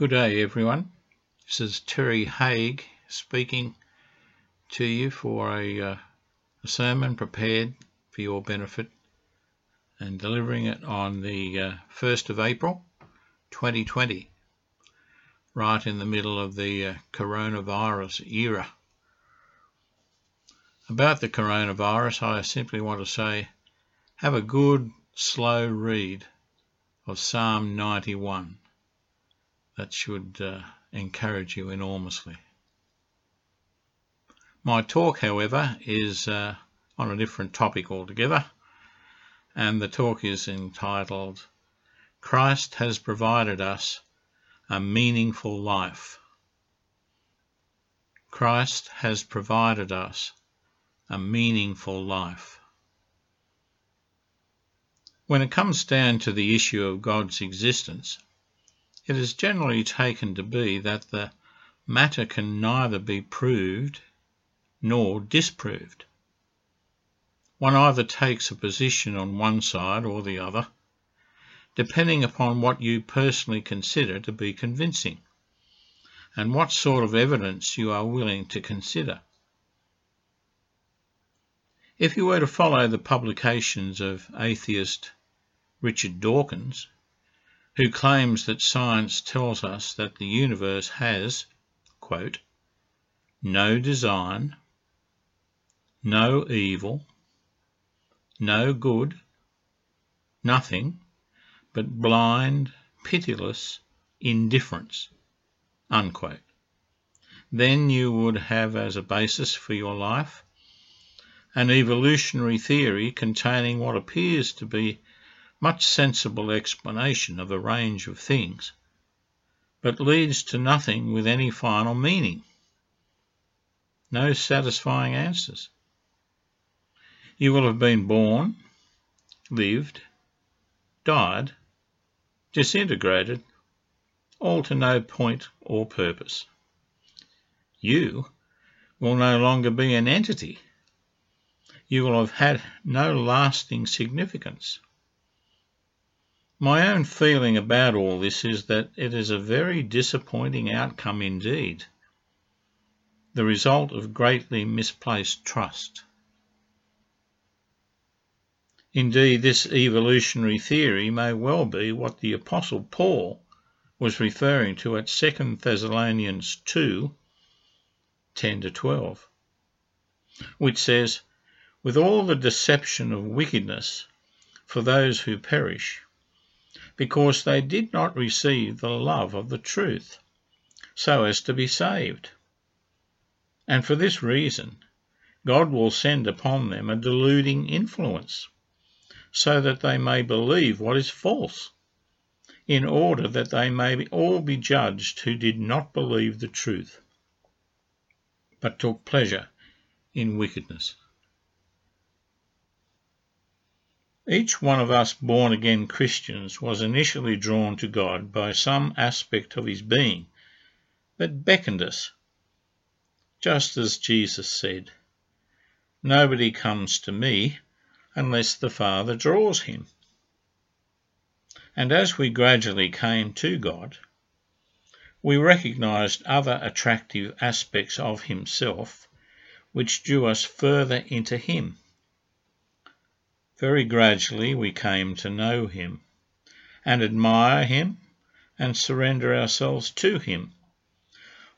Good day, everyone. This is Terry Haig speaking to you for a, uh, a, sermon prepared for your benefit and delivering it on the uh, 1st of April 2020, right in the middle of the uh, coronavirus era. About the coronavirus, I simply want to say have a good, slow read of Psalm 91 that should uh, encourage you enormously. My talk, however, is uh, on a different topic altogether, and the talk is entitled Christ has provided us a meaningful life. Christ has provided us a meaningful life. When it comes down to the issue of God's existence, it is generally taken to be that the matter can neither be proved nor disproved. One either takes a position on one side or the other, depending upon what you personally consider to be convincing and what sort of evidence you are willing to consider. If you were to follow the publications of atheist Richard Dawkins, who claims that science tells us that the universe has, quote, no design, no evil, no good, nothing but blind, pitiless indifference, unquote. Then you would have as a basis for your life an evolutionary theory containing what appears to be much sensible explanation of a range of things, but leads to nothing with any final meaning. No satisfying answers. You will have been born, lived, died, disintegrated, all to no point or purpose. You will no longer be an entity. You will have had no lasting significance. My own feeling about all this is that it is a very disappointing outcome indeed, the result of greatly misplaced trust. Indeed, this evolutionary theory may well be what the Apostle Paul was referring to at 2 Thessalonians 2 10 to 12, which says, With all the deception of wickedness for those who perish, because they did not receive the love of the truth, so as to be saved. And for this reason, God will send upon them a deluding influence, so that they may believe what is false, in order that they may all be judged who did not believe the truth, but took pleasure in wickedness. Each one of us born again Christians was initially drawn to God by some aspect of his being that beckoned us, just as Jesus said, Nobody comes to me unless the Father draws him. And as we gradually came to God, we recognized other attractive aspects of Himself which drew us further into Him. Very gradually we came to know him, and admire him, and surrender ourselves to him,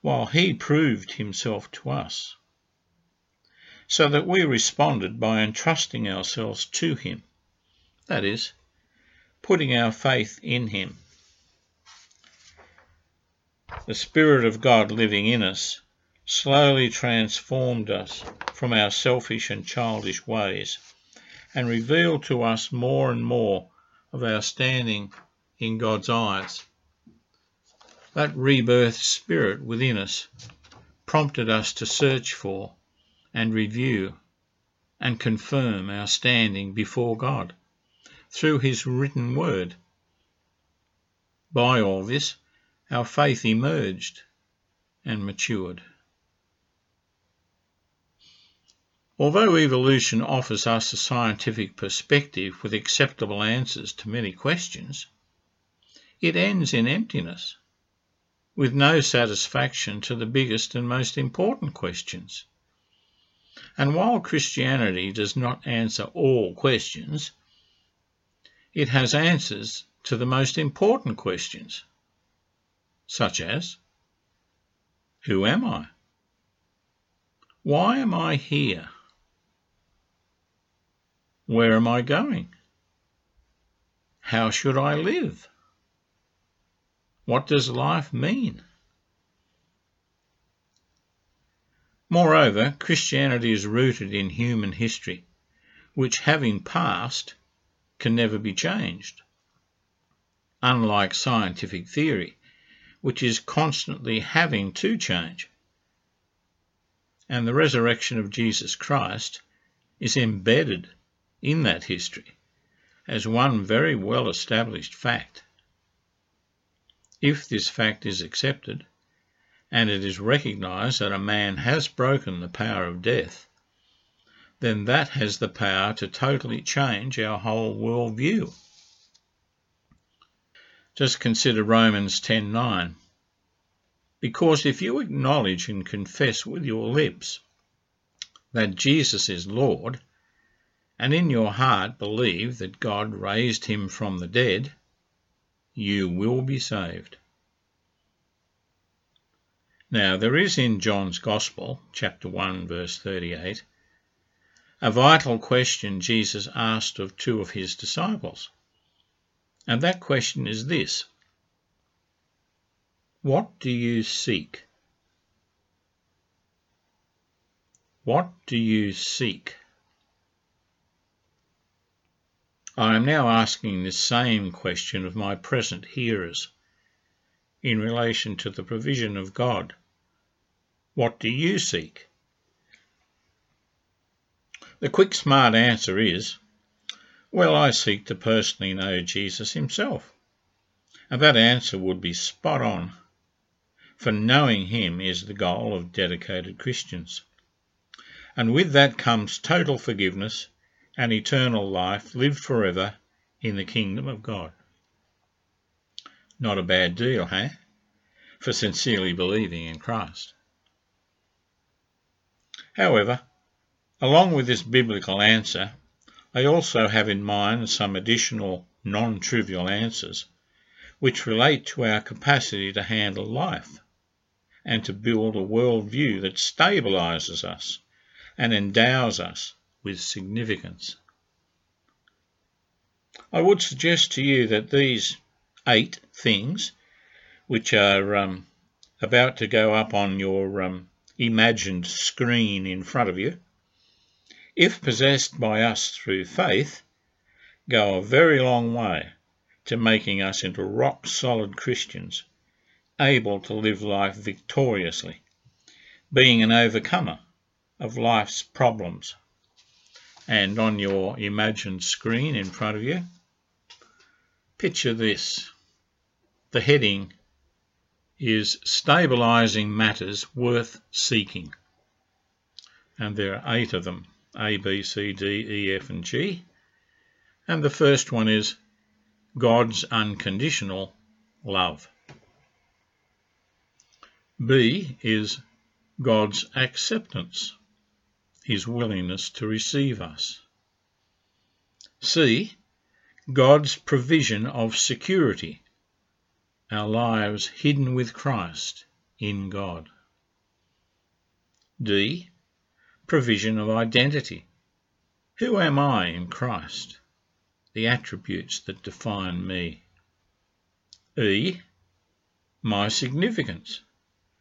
while he proved himself to us, so that we responded by entrusting ourselves to him, that is, putting our faith in him. The Spirit of God living in us slowly transformed us from our selfish and childish ways and reveal to us more and more of our standing in God's eyes. That rebirth spirit within us prompted us to search for and review and confirm our standing before God through His written word. By all this, our faith emerged and matured. Although evolution offers us a scientific perspective with acceptable answers to many questions, it ends in emptiness. with no satisfaction to the biggest and most important questions. And while Christianity does not answer all questions, it has answers to the most important questions, such as Who am I? Why am I here? Where am I going? How should I live? What does life mean? Moreover, Christianity is rooted in human history, which, having passed, can never be changed. Unlike scientific theory, which is constantly having to change. And the resurrection of Jesus Christ is embedded in that history as one very well established fact. If this fact is accepted, and it is recognized that a man has broken the power of death, then that has the power to totally change our whole worldview. Just consider Romans 10:9. Because if you acknowledge and confess with your lips that Jesus is Lord, and in your heart believe that God raised him from the dead, you will be saved. Now, there is in John's Gospel, chapter 1, verse 38, a vital question Jesus asked of two of his disciples. And that question is this What do you seek? What do you seek? I am now asking this same question of my present hearers in relation to the provision of God. What do you seek? The quick, smart answer is, Well, I seek to personally know Jesus himself. And that answer would be spot on, for knowing him is the goal of dedicated Christians. And with that comes total forgiveness and eternal life lived forever in the kingdom of God. Not a bad deal, hey? For sincerely believing in Christ. However, along with this biblical answer, I also have in mind some additional non trivial answers which relate to our capacity to handle life and to build a worldview that stabilizes us and endows us with significance. I would suggest to you that these eight things, which are um, about to go up on your um, imagined screen in front of you, if possessed by us through faith, go a very long way to making us into rock solid Christians, able to live life victoriously, being an overcomer of life's problems and on your imagined screen in front of you, picture this. The heading is Stabilizing Matters Worth Seeking. And there are eight of them A, B, C, D, E, F, and G. And the first one is God's unconditional love. B is God's acceptance his willingness to receive us. C. God's provision of security, our lives hidden with Christ in God. D. Provision of identity. Who am I in Christ? The attributes that define me. E. My significance,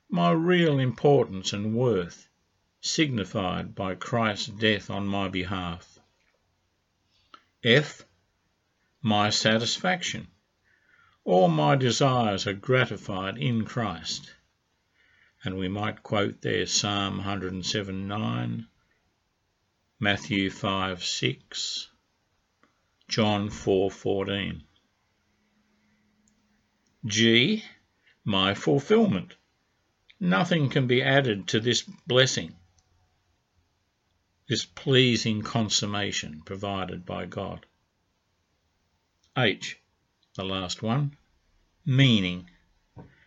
my real importance and worth signified by Christ's death on my behalf. F. My satisfaction. All my desires are gratified in Christ. And we might quote there Psalm 107 9, Matthew 5 6, John 4 14. G. My fulfillment. Nothing can be added to this blessing this pleasing consummation provided by God. H, the last one, meaning,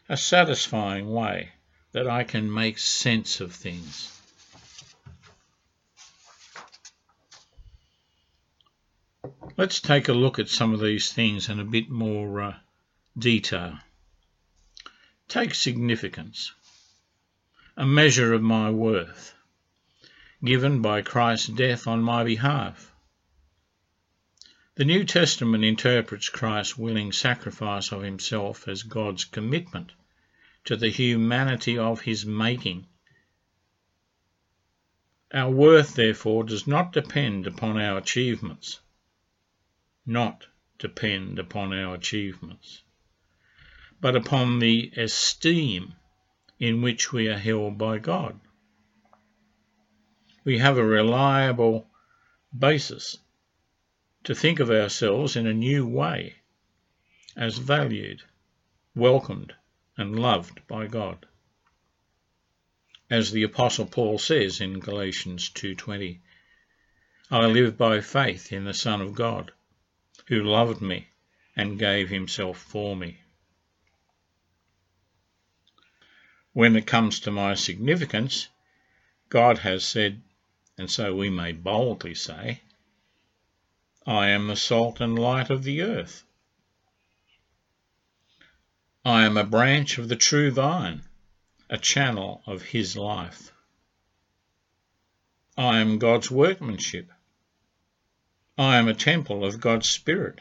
a satisfying way that I can make sense of things. Let's take a look at some of these things in a bit more uh, detail. Take significance, a measure of my worth, given by Christ's death on my behalf. The New Testament interprets Christ's willing sacrifice of himself as God's commitment to the humanity of his making. Our worth, therefore, does not depend upon our achievements. Not depend upon our achievements, but upon the esteem in which we are held by God. We have a reliable basis to think of ourselves in a new way as valued, welcomed, and loved by God. As the apostle Paul says in Galatians 2:20, I live by faith in the Son of God, who loved me and gave himself for me. When it comes to my significance, God has said, and so we may boldly say, I am the salt and light of the earth. I am a branch of the true vine, a channel of his life. I am God's workmanship. I am a temple of God's Spirit.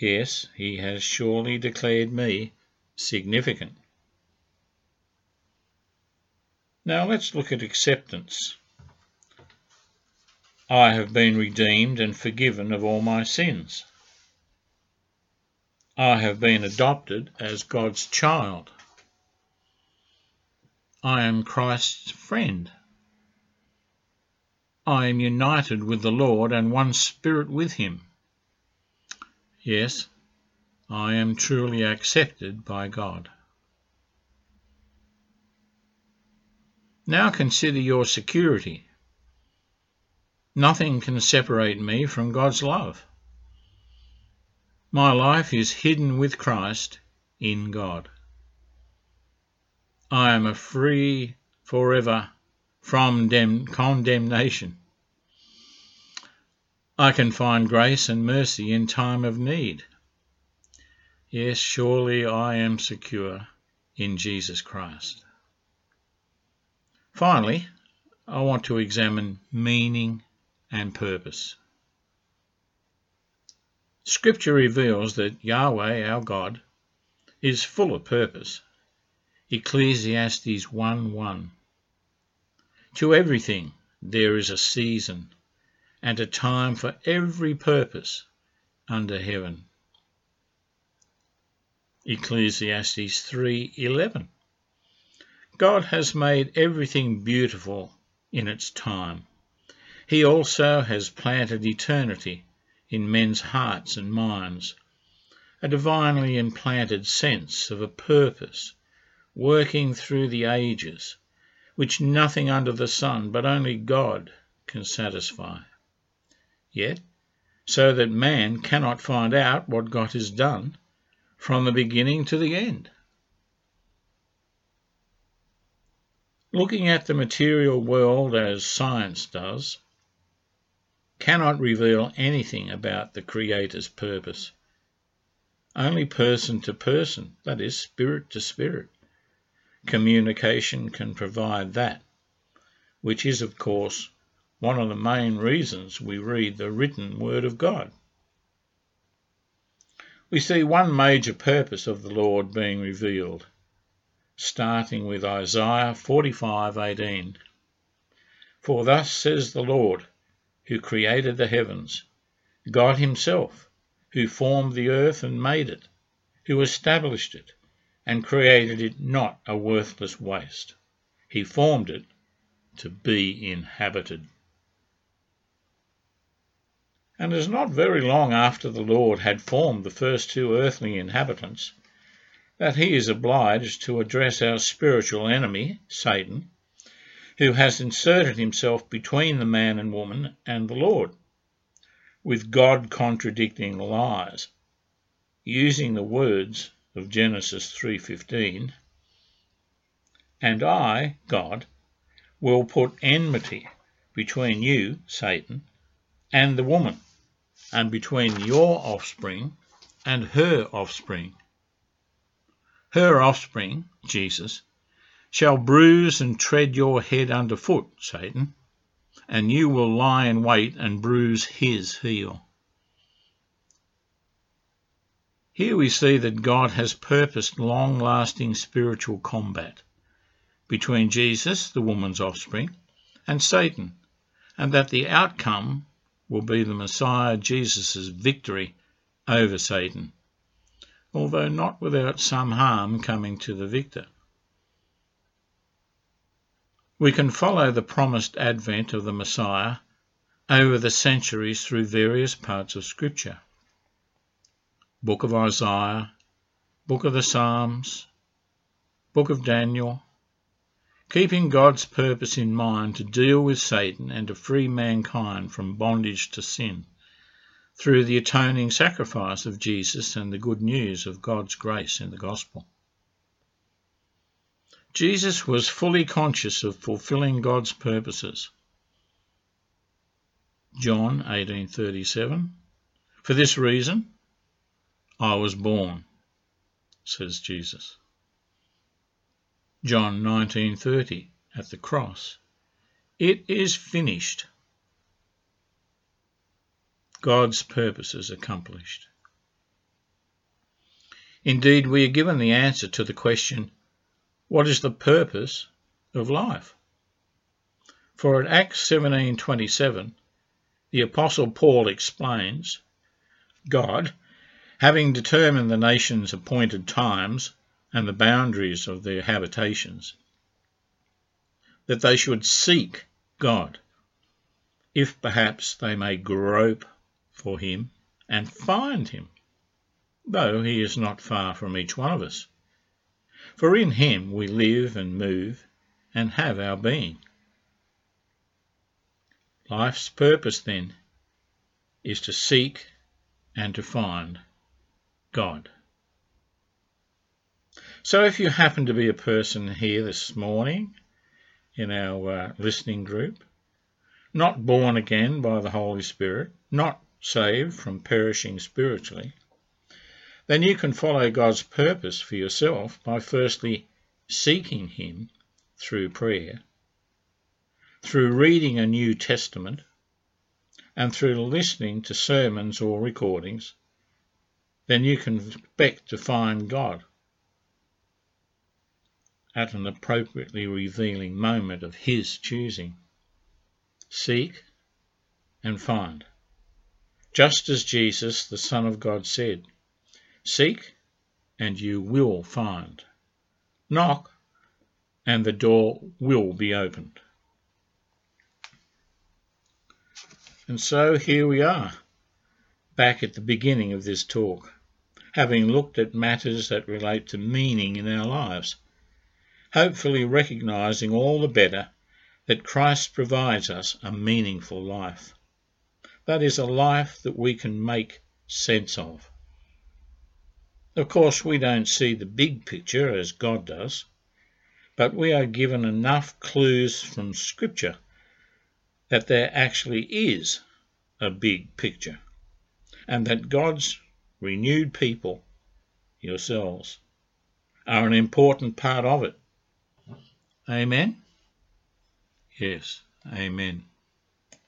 Yes, he has surely declared me significant. Now let's look at acceptance. I have been redeemed and forgiven of all my sins. I have been adopted as God's child. I am Christ's friend. I am united with the Lord and one spirit with him. Yes, I am truly accepted by God. Now consider your security. Nothing can separate me from God's love. My life is hidden with Christ in God. I am a free forever from condemnation. I can find grace and mercy in time of need. Yes, surely I am secure in Jesus Christ. Finally, I want to examine meaning and purpose. Scripture reveals that Yahweh, our God, is full of purpose. Ecclesiastes 1 1. To everything there is a season and a time for every purpose under heaven. Ecclesiastes 3:11 God has made everything beautiful in its time. He also has planted eternity in men's hearts and minds, a divinely implanted sense of a purpose working through the ages, which nothing under the sun but only God can satisfy. Yet, so that man cannot find out what God has done from the beginning to the end. Looking at the material world as science does, cannot reveal anything about the Creator's purpose. Only person to person, that is, spirit to spirit, communication can provide that, which is, of course, one of the main reasons we read the written Word of God. We see one major purpose of the Lord being revealed, starting with Isaiah 45:18. For thus says the Lord, who created the heavens, God Himself, who formed the earth and made it, who established it and created it not a worthless waste. He formed it to be inhabited. And it is not very long after the Lord had formed the first two earthly inhabitants that he is obliged to address our spiritual enemy, Satan, who has inserted himself between the man and woman and the Lord, with God contradicting lies, using the words of Genesis 3:15, and I, God, will put enmity between you, Satan, and the woman, and between your offspring and her offspring. Her offspring, Jesus, shall bruise and tread your head underfoot, Satan, and you will lie in wait and bruise his heel. Here we see that God has purposed long lasting spiritual combat between Jesus, the woman's offspring, and Satan, and that the outcome will be the Messiah Jesus' victory over Satan, although not without some harm coming to the victor. We can follow the promised advent of the Messiah over the centuries through various parts of Scripture. Book of Isaiah, Book of the Psalms, Book of Daniel, keeping God's purpose in mind to deal with Satan and to free mankind from bondage to sin through the atoning sacrifice of Jesus and the good news of God's grace in the gospel. Jesus was fully conscious of fulfilling God's purposes. John 18:37 For this reason I was born says Jesus. John 19:30 at the cross It is finished. God's purposes accomplished. Indeed, we are given the answer to the question what is the purpose of life? For at Acts 17:27, the apostle Paul explains, God, having determined the nations' appointed times and the boundaries of their habitations, that they should seek God, if perhaps they may grope for him and find him, though he is not far from each one of us for in him we live and move and have our being. Life's purpose, then, is to seek and to find God. So, if you happen to be a person here this morning in our uh, listening group, not born again by the Holy Spirit, not saved from perishing spiritually, then you can follow God's purpose for yourself by firstly seeking Him through prayer, through reading a New Testament, and through listening to sermons or recordings. Then you can expect to find God at an appropriately revealing moment of His choosing. Seek and find. Just as Jesus, the Son of God, said, Seek, and you will find. Knock, and the door will be opened. And so here we are, back at the beginning of this talk, having looked at matters that relate to meaning in our lives, hopefully recognizing all the better that Christ provides us a meaningful life. That is a life that we can make sense of. Of course, we don't see the big picture as God does, but we are given enough clues from Scripture that there actually is a big picture, and that God's renewed people, yourselves, are an important part of it. Amen? Yes, amen.